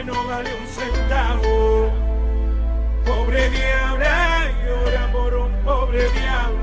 que no vale un centavo. Pobre diabla, llora por un pobre diablo.